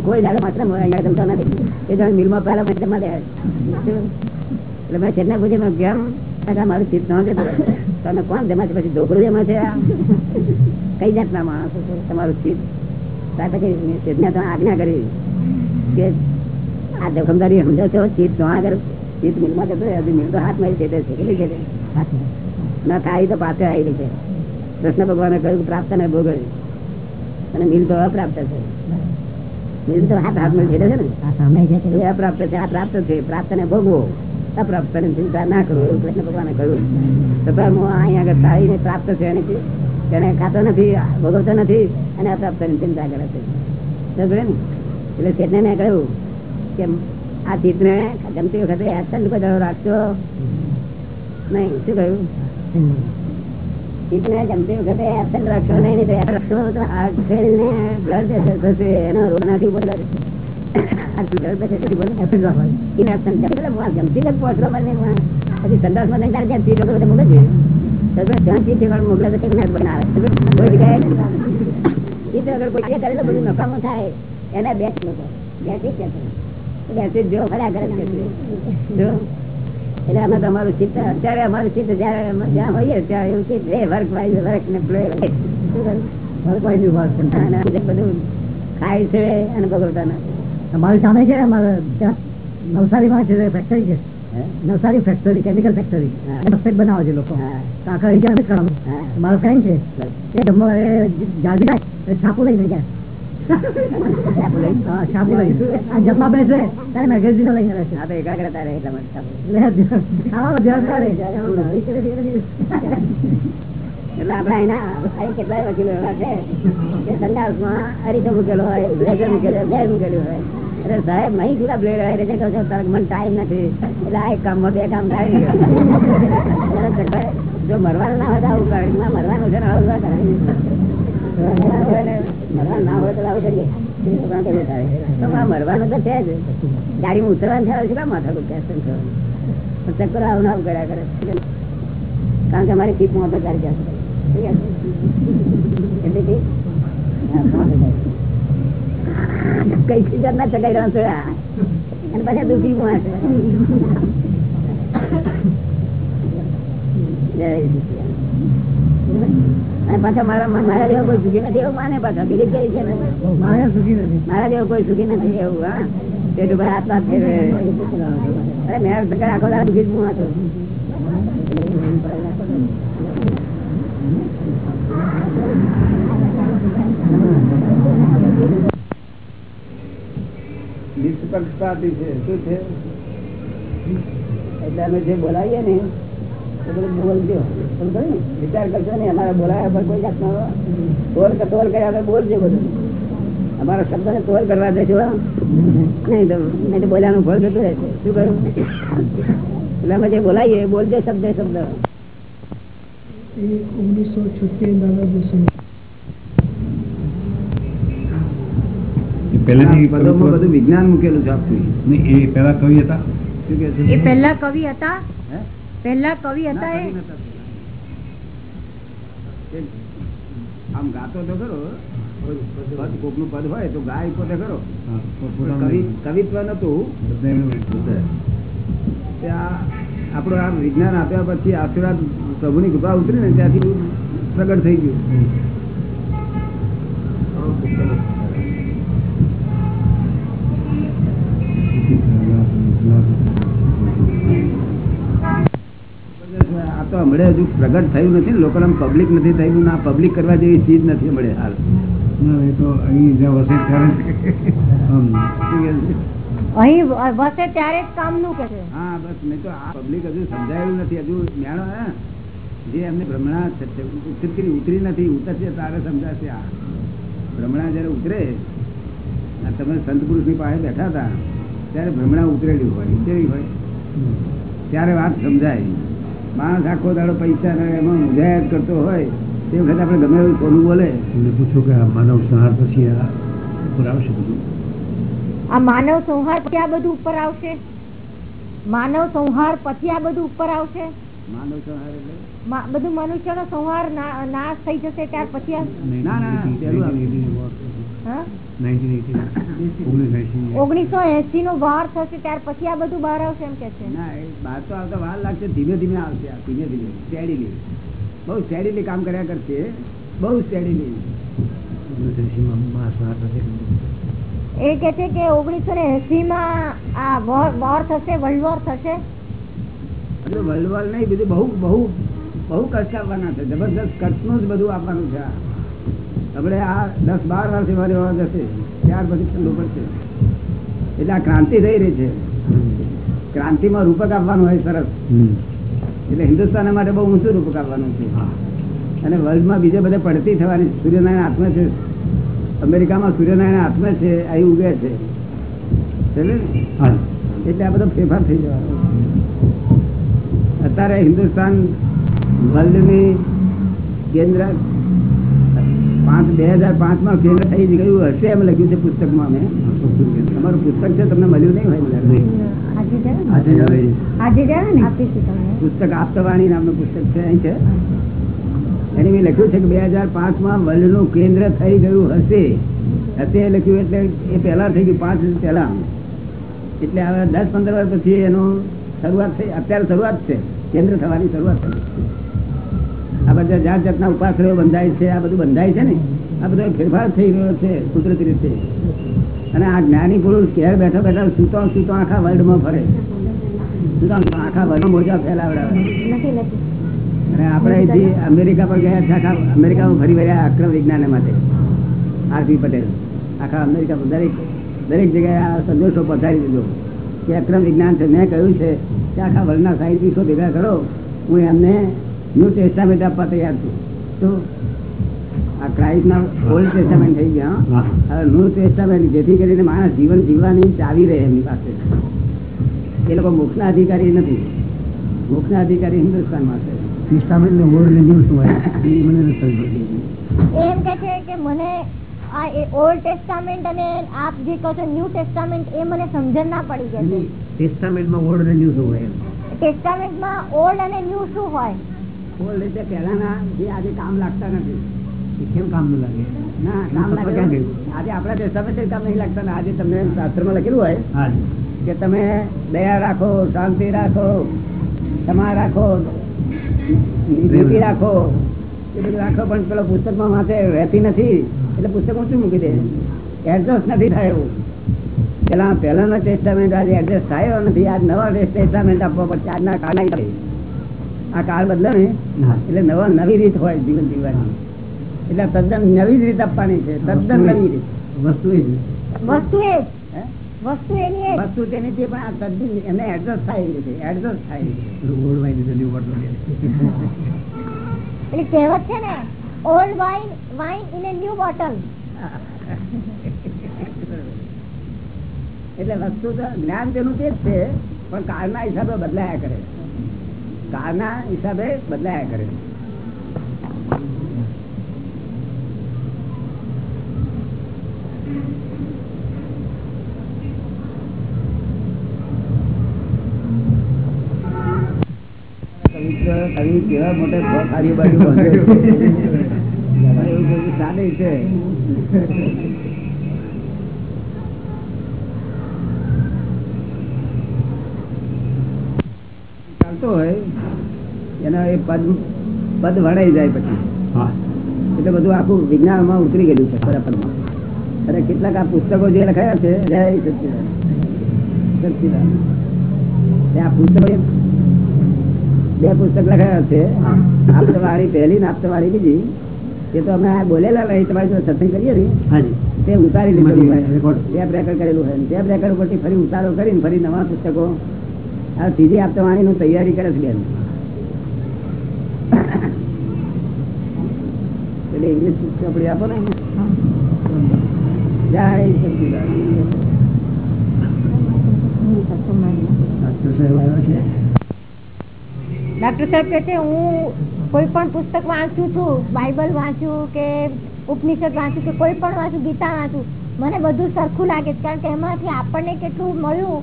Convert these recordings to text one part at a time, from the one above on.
કોઈ દાડો માત્ર જમતા નથી એ જણ મિલમાં પહેલા દે એટલે મેં છેલ્લે પૂછ્યું કેમ મારું ચિત્ત. તમે કોણ જમા છે પછી ઢોકળું જમા છે કઈ જાતના માણસો તમારું ચિત્ત ત્યાર પછી આજ્ઞા કરી કે આ જોખમદારી સમજો છો ચિત્ત તો આગળ. ચિત્ત મિલમાં જતો હજી મિલ તો હાથમાં મારી છે કેટલી છે ના થાય તો પાછળ આવેલી છે કૃષ્ણ ભગવાને કહ્યું પ્રાપ્ત ને ભોગવ્યું. અને મિલ તો અપ્રાપ્ત છે. મિલ તો હાથ હાથમાં છે ને. એ અપ્રાપ્ત છે આ પ્રાપ્ત છે. પ્રાપ્ત ને ભોગવો. અપ્રાપ્ત ને ચિંતા ના કરો એવું કૃષ્ણ ભગવાને કહ્યું. છતાં હું અહીંયા આગળ તારીને પ્રાપ્ત છે એને તેને ખાતો નથી ભોગવતો નથી અને અપ્રાપ્તની ચિંતા કરે છે. ને? એટલે શેઠને મેં કહ્યું કે આ ચિત્તને ગમતી વખતે એક્શન કોઈ દાડો નહીં, શું કહ્યું? વખતે વખત ના થાય. એના બે લોકો છે. બેસી જો ફર્યા કરે છે. જો. એટલે અમે તમારું ચિત્ત અત્યારે અમારું ચિત્ત જયારે જ્યાં હોઈએ ત્યાં એવું ચિત્ત રે વર્ક વાઇઝ વર્ક ને પ્લે વર્ક વાઇઝ વર્ક બધું ખાય છે અને ભગવતા નથી. અમારી સામે છે અમારે ત્યાં નવસારીમાં છે ફેક્ટરી છે. Navsari factory chemical factory. સફેદ બનાવે છે લોકો. કાકા. મારો ફ્રેન્ડ છે. એ જમવા જાગી જાય છાપું લઈને જાય હોય સાહેબ નહીં કેટલા બ્લેડ મને ટાઈમ નથી એટલે આ એક કામમાં બે કામ થાય જો મરવાનું ના હોય તો આવું કરે મરવાનું છે મરવાનું ને, હોય તો આવું છે જ. ગાડીમાં ઉતરવાનું થયા છે માથા પણ ચક્કર આવું આવું કર્યા કરે. કારણ કે અમારી કીપ મોટો ચાલી જશે? એટલે કે. કઈ ચીજ ના ચગાઈ રહ્યો છે અને પછી દુઃખી સચિદાનંદ. અને પાછા મારા મારા જેવો કોઈ સુખી નથી એવું માને પાછા બીજી કઈ છે મારે સુખી નથી. મારા જેવો કોઈ સુખી નથી એવું હા. પેટું ભાઈ હાથ અરે મેં આખો દાડો દુઃખી જ હું હતો. નિષ્પક્ષપાતી છે. શું છે? એટલે અમે જે બોલાવીએ ને બોલજો ને? વિચાર કરશો ને અમારા બોલાવ્યા પર કોઈ જાતનો તોલ તોલ કર્યા વગર બોલજો બધું. અમારા શબ્દને તોલ કરવા દેજો. નહીં તો નહીં તો બોલ્યાનું ફળ થતું રહેશે. શું કરું? એટલે અમે જે બોલાવીએ બોલજો શબ્દ શબ્દ. ઓગણીસો છોતેર વિજ્ઞાન મૂકેલું છે એ પેલા કવિ હતા. એ પહેલા કવિ હતા. હે? પહેલા કવિ હતા એ? આમ ગાતો તો ખરો. પદ કોકનું પદ હોય તો ગાય પોતે ખરો. કવિત્વ નતું બધા એનું આ વિજ્ઞાન આપ્યા પછી આશીર્વાદ પ્રભુની કૃપા ઉતરી ને ત્યાંથી પ્રગટ થઈ ગયું. હમણાં હજુ પ્રગટ થયું નથી લોકોને પબ્લિક નથી થયું ના પબ્લિક કરવા જેવી ચીજ નથી મળે હાલ. તો અહીં વસે ત્યારે. જ કામનું કે છે હા બસ મેં તો આ પબ્લિક હજુ સમજાયું નથી. હજુ મેળો હે. જે એમને ભ્રમણા ઉતરી ઉતરી નથી ઉતરશે તારે સમજાશે આ. ભ્રમણા જયારે ઉતરે આ તમે સંત પુરુષની પાસે બેઠા હતા ત્યારે ભ્રમણા ઉતરેલી હોય કેવી હોય. ત્યારે વાત સમજાય. માણસ આખો દાડો પૈસા ને એમાં મુજાયત કરતો હોય તે વખતે આપણે ગમે એવું કોનું બોલે. એમને પૂછો કે આ માનવ સંહાર પછી આ ઉપર આવશે બધું? આ માનવ સંહાર પછી આ બધું ઉપર આવશે? માનવ સંહાર પછી આ બધું ઉપર આવશે? માનવ સંહાર એટલે? બધું મનુષ્યનો સંહાર ના- નાશ થઈ જશે ત્યાર પછી ના, ના, પેલું આવે. હા? 1980. ઓગણીસો એસી નો વાર થશે ત્યાર પછી આ બધું બહાર આવશે એમ કે છે એ બહાર તો આવતા વાર લાગશે ધીમે ધીમે આવશે ધીમે ધીમે સ્ટેડીલી બહુ સ્ટેડીલી કામ કર્યા કરશે બહુ સ્ટેડીલી 1980 માં મહાસંહાર થશે. એ કે છે કે ઓગણીસો ને એસી માં આ વોર- વોર થશે વર્લ્ડ વોર થશે બધું વલવલ નહીં બધું બહુ બહુ બહુ કષ્ટ આપવાના છે જબરદસ્ત કચ્છનું જ બધું આપવાનું છે આપણે આ દસ બાર વર્ષથી મારી રહેવા જશે ત્યાર પછી ઠંડુ પડશે. એટલે આ ક્રાંતિ થઈ રહી છે. ક્રાંતિમાં રૂપક આપવાનું હોય સરસ. એટલે હિન્દુસ્તાન માટે બહુ ઊંચું રૂપક આપવાનું છે. અને વર્લ્ડમાં બીજે બધે પડતી થવાની સૂર્યનારાયણ હાથમાં છે. અમેરિકામાં સૂર્યનારાયણ હાથમાં છે અહીં ઉગે છે. એટલે આ બધો ફેરફાર થઈ જવાનો અત્યારે હિન્દુસ્તાન વર્લ્ડની કેન્દ્ર પાંચ બે હજાર પાંચમાં કેન્દ્ર થઈ ગયું હશે એમ લખ્યું છે પુસ્તકમાં અમે તમારું પુસ્તક છે તમને મળ્યું નહીં હોય મને લાગે. આજે જાય ને? આજે હવે આજે જાય ને? આપીશું તમને. પુસ્તક આપતવાણી નામનું પુસ્તક છે અહીં છે. એની મેં લખ્યું છે કે બે હજાર પાંચમાં વર્લ્ડનું કેન્દ્ર થઈ ગયું હશે. હશે લખ્યું એટલે એ પહેલા થઈ ગયું પાંચ વર્ષ પહેલા. એટલે હવે દસ પંદર વર્ષ પછી એનું શરૂઆત થઈ અત્યારે શરૂઆત છે. કેન્દ્ર થવાની શરૂઆત થઈ આ બધા જાત જાતના ઉપાશ્રયો બંધાય છે આ બધું બંધાય છે ને? આ બધો ફેરફાર થઈ રહ્યો છે કુદરતી રીતે. અને આ જ્ઞાની પુરુષ ઘેર બેઠો બેઠા સૂતો સૂતો આખા વર્લ્ડમાં ફરે. સૂતો આખા વર્લ્ડમાં મોજા ફેલાવડાવે. અને આપણે અહીંથી અમેરિકા પર ગયા છે આખા અમેરિકામાં ફરી વળ્યા અક્રમ વિજ્ઞાન માટે. આરપી પટેલ. આખા અમેરિકામાં દરેક દરેક જગ્યાએ આ સંદેશો પધારી દીધો. કે અક્રમ વિજ્ઞાન છે મેં કહ્યું છે કે આખા વર્લ્ડના સાયન્ટિસ્ટો ભેગા કરો. હું એમને ન્યૂ ટેસ્ટામેન્ટ આપવા તૈયાર છું. તો આ ક્રાઇસ્ટના ઓલ્ડ ટેસ્ટામેન્ટ થઈ ગયા હવે ન્યૂ ટેસ્ટામેન્ટ જેથી કરીને માણસ જીવન જીવવાની ચાવી રહે એમની પાસે. એ લોકો મોક્ષના અધિકારી નથી. મોક્ષના અધિકારી હિન્દુસ્તાનમાં છે. ટેસ્ટામેન્ટ ને વર્લ્ડ ને ન્યૂઝ હોય? એ મને નથી એમ કે છે કે મને આ ઓલ્ડ ટેસ્ટામેન્ટ અને આપ જે કહો છો ન્યૂ ટેસ્ટામેન્ટ એ મને સમજણ ના પડી કે છે. ટેસ્ટામેન્ટમાં વર્લ્ડ ને શું હોય ટેસ્ટામેન્ટમાં ઓલ્ડ અને ન્યૂ શું હોય? ઓલ્ડ એટલે પહેલાના જે આજે કામ લાગતા નથી. કેમ કામ ન લાગે? ના કામ લાગે આજે આપણા ટેસ્ટામેન્ટ કામ નહીં લાગતા આજે તમને શાસ્ત્રમાં લખેલું હોય કે તમે દયા રાખો શાંતિ રાખો ક્ષમા રાખો નીતિ રાખો. એ બધું રાખો પણ પેલો પુસ્તકમાં માથે રહેતી નથી. એટલે પુસ્તક શું મૂકી દે? એડજસ્ટ નથી થાય એવું. પેલા પહેલાનો ટેસ્ટામેન્ટ આજે એડજસ્ટ થયો નથી. આજ નવા ટેસ્ટામેન્ટ આપવા પડશે. આજના હિસાબે. આ કાળ બદલે ને એટલે નવા નવી રીત હોય જીવન જીવવાની. એટલે તદ્દન નવી જ રીત આપવાની છે. તદ્દન નવી રીત. વસ્તુ વસ્તુ એ જ. હે? વસ્તુ એની વસ્તુ તેની છે પણ આ તદ્દન એને એડજસ્ટ થાય એવી રીતે. એડજસ્ટ થાય એટલે કહેવત છે ને old wine wine in new bottle એટલે વસ્તુ તો જ્ઞાન તેનું તે જ છે પણ કાળના હિસાબે બદલાયા કરે કાળના હિસાબે બદલાયા કરે કવિ મોટા છ ખારી બાજુ એવું બધું ચાલે ચાલતો હોય. એના એ પદ પદ વણાઈ જાય પછી. એટલે બધું આખું વિજ્ઞાનમાં ઉતરી ગયેલું છે ખરા પદમાં અને કેટલાક આ પુસ્તકો જે લખાયા છે આ પુસ્તકો બે પુસ્તક લખાયા છે. આપતવાળી પહેલી ને આપતવાળી બીજી. એ તો અમે આ બોલેલા નહીં તમારી જો સત્સંગ કરીએ ને. તે ઉતારી હોય ટેપ રેકર્ડ કરેલું હોય ટેપ રેકર્ડ પરથી ફરી ઉતારો કરીને ફરી નવા પુસ્તકો. આ સીધી આપતવાણીનું તૈયારી કરે છે બેન. એટલે ઇંગ્લિશ ચોપડી આપો ને ડોક્ટર સાહેબ આવ્યા છે? ડોક્ટર સાહેબ કહે છે હું કોઈ પણ પુસ્તક વાંચું છું બાઇબલ વાંચું કે ઉપનિષદ વાંચું કે કોઈ પણ વાંચું ગીતા વાંચું મને બધું સરખું લાગે છે કારણ કે એમાંથી આપણને કેટલું મળ્યું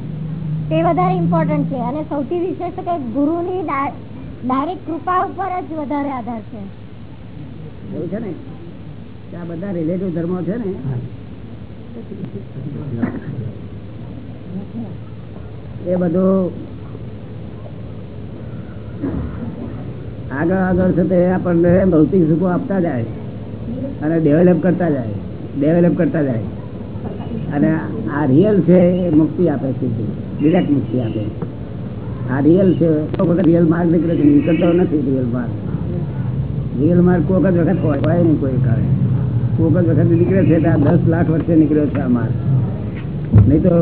તે વધારે ઇમ્પોર્ટન્ટ છે. અને સૌથી વિશેષ તો કે ગુરુની ડાયરેક્ટ કૃપા ઉપર જ વધારે આધાર છે. એવું છે ને? આ બધા રિલેટિવ ધર્મો છે ને? એ બધું આગળ આગળ છે તે આપણને ભૌતિક સુખો આપતા જાય અને ડેવલપ કરતા જાય ડેવલપ કરતા જાય. અને આ રિયલ છે એ મુક્તિ આપે છે ડિરેક્ટ મુક્તિ આપે. આ રિયલ છે વખત રિયલ માર્ગ નીકળે છે, નીકળતો નથી રિયલ માર્ગ. રિયલ માર્ગ કોક જ વખત હોય નહીં કોઈ કાળે કોક જ વખત નીકળે છે આ દસ લાખ વર્ષે નીકળ્યો છે આ માર્ગ. નહીં તો